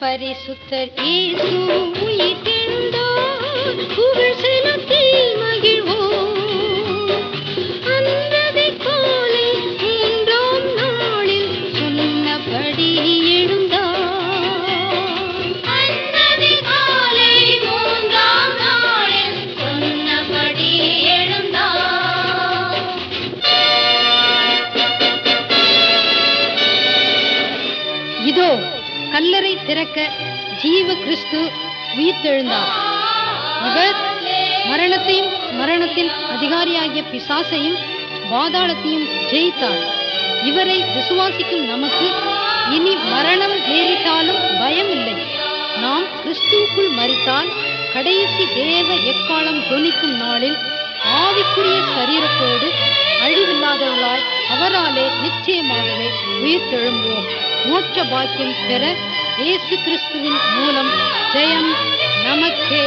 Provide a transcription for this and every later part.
பரிசுத்தர் இயேசு உயிர்த்தெழுந்தார் புகழ் இதோ கல்லறை திறக்க ஜீவ கிறிஸ்து உயிர்த்தெழுந்தார். இவர் மரணத்தையும் மரணத்தின் அதிகாரியாகிய பிசாசையும் பாதாளத்தையும் ஜெயித்தார். இவரை விசுவாசிக்கும் நமக்கு இனி மரணம் நேரிட்டாலும் பயம் இல்லை. நாம் கிறிஸ்துவுக்குள் மறித்தால் கடைசி தேவ எக்காலம் துணிக்கும் நாளில் ஆவிக்குரிய சரீரத்தோடு அவராலே நிச்சயமாகவே உயிர்த்தெழும்புவோம் மோட்ச பாக்கியம் பெற இயேசு கிறிஸ்துவின் மூலம் ஜெயம் நமக்கே.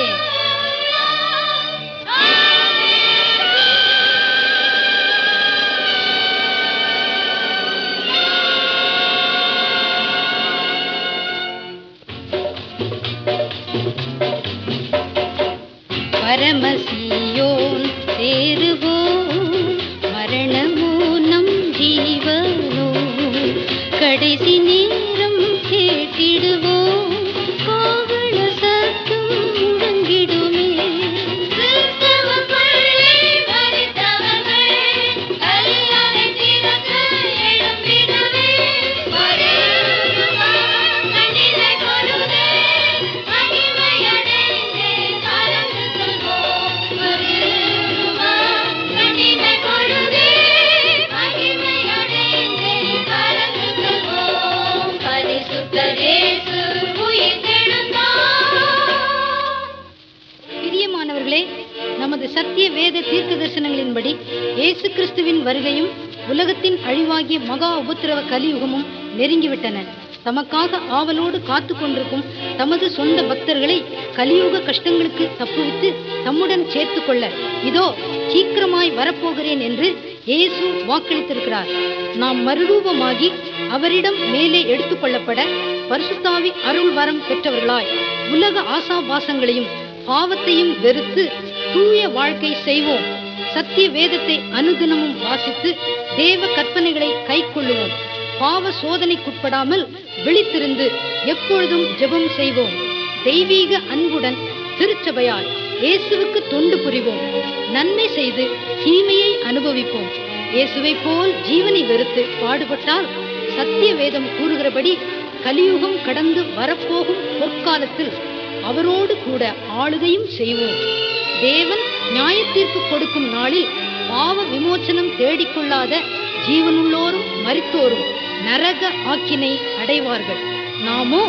பரமசி கடைசி நேரம் தரிசனங்களின்படி இயேசு கிறிஸ்துவின் வருகையும் உலகத்தின் அழிவாகிய மகா உபத்திரவ கலியுகமும் நெருங்கிவிட்டன. தமக்காக ஆவலோடு காத்து கொண்டிருக்கும் தமது சொந்த பக்தர்களை கலியுக கஷ்டங்களுக்கு தப்புவித்து தம்முடன் சேர்த்து கொள்ள இதோ சீக்கிரமாய் வரப்போகிறேன் என்று இயேசு வாக்களித்திருக்கிறார். நாம் மறுரூபமாகி அவரிடம் மேலே எடுத்துக்கொள்ளப்பட பரிசுத்தாவி அருள் வரம் பெற்றவர்களாய் உலக ஆசாபாசங்களையும் பாவத்தையும் வெறுத்து தூய வாழ்க்கை செய்வோம். சத்திய வேதத்தை அனுதினமும் வாசித்து தேவ கற்பனைகளை கை கொள்ளுவோம் பாவ சோதனைக்குட்படாமல் விழித்திருந்து எப்பொழுதும் ஜெபம் செய்வோம். தெய்வீக அன்புடன் திருச்சபையால் இயேசுவுக்கு தொண்டு புரிவோம். நன்மை செய்து தீமையை அனுபவிப்போம். இயேசுவை போல் ஜீவனை வெறுத்து பாடுபட்டால் சத்திய வேதம் கூறுகிறபடி கலியுகம் கடந்து வரப்போகும் பொற்காலத்தில் அவரோடு கூட ஆளுகையும் செய்வோம். தேவன் நியாயத்தீர்ப்பு கொடுக்கும் நாளில் பாவ விமோச்சனம் தேடிக்கொள்ளாத ஜீவனுள்ளோரும் மரித்தோரும் நரக ஆக்கினை அடைவார்கள். நாமோ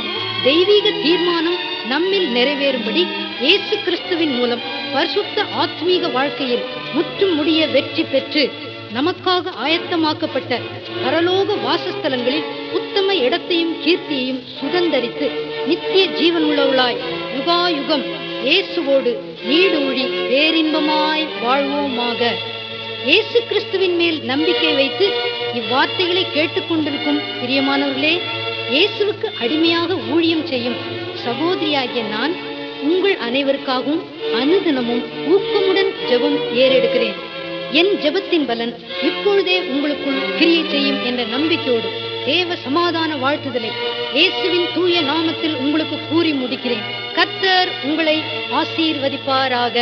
தெய்வீக தீர்மானம் நம்மில் நிறைவேறும்படி இயேசு கிறிஸ்துவின் மூலம் பரிசுத்த ஆத்மீக வாழ்க்கையில் முற்றும் முடிய வெற்றி பெற்று நமக்காக ஆயத்தமாக்கப்பட்ட பரலோக வாசஸ்தலங்களில் உத்தம இடத்தையும் கீர்த்தியையும் சுதந்தரித்து நித்திய ஜீவனுள்ளவளாய் யுகாயுகம் இயேசுவோடு நீடூழி பேரின்பமாய் வாழ்வோமாக. இயேசு கிறிஸ்துவின் மேல் நம்பிக்கை வைத்து இவ்வார்த்தைகளை கேட்டுக்கொண்டிருக்கும் பிரியமானவர்களே இயேசுவுக்கு அடிமையாக ஊழியம் செய்யும் சகோதரியாகிய நான் உங்கள் அனைவருக்காகவும் அனுதினமும் ஊக்கமுடன் ஜெபம் ஏறெடுக்கிறேன். என் ஜெபத்தின் பலன் இப்பொழுதே உங்களுக்குள் கிரியை செய்யும் என்ற நம்பிக்கையோடு தேவ சமாதான வாழ்த்துதலை இயேசுவின் தூய நாமத்தில் உங்களுக்கு கூறி முடிக்கிறேன். கத்தர் உங்களை ஆசீர்வதிப்பாராக.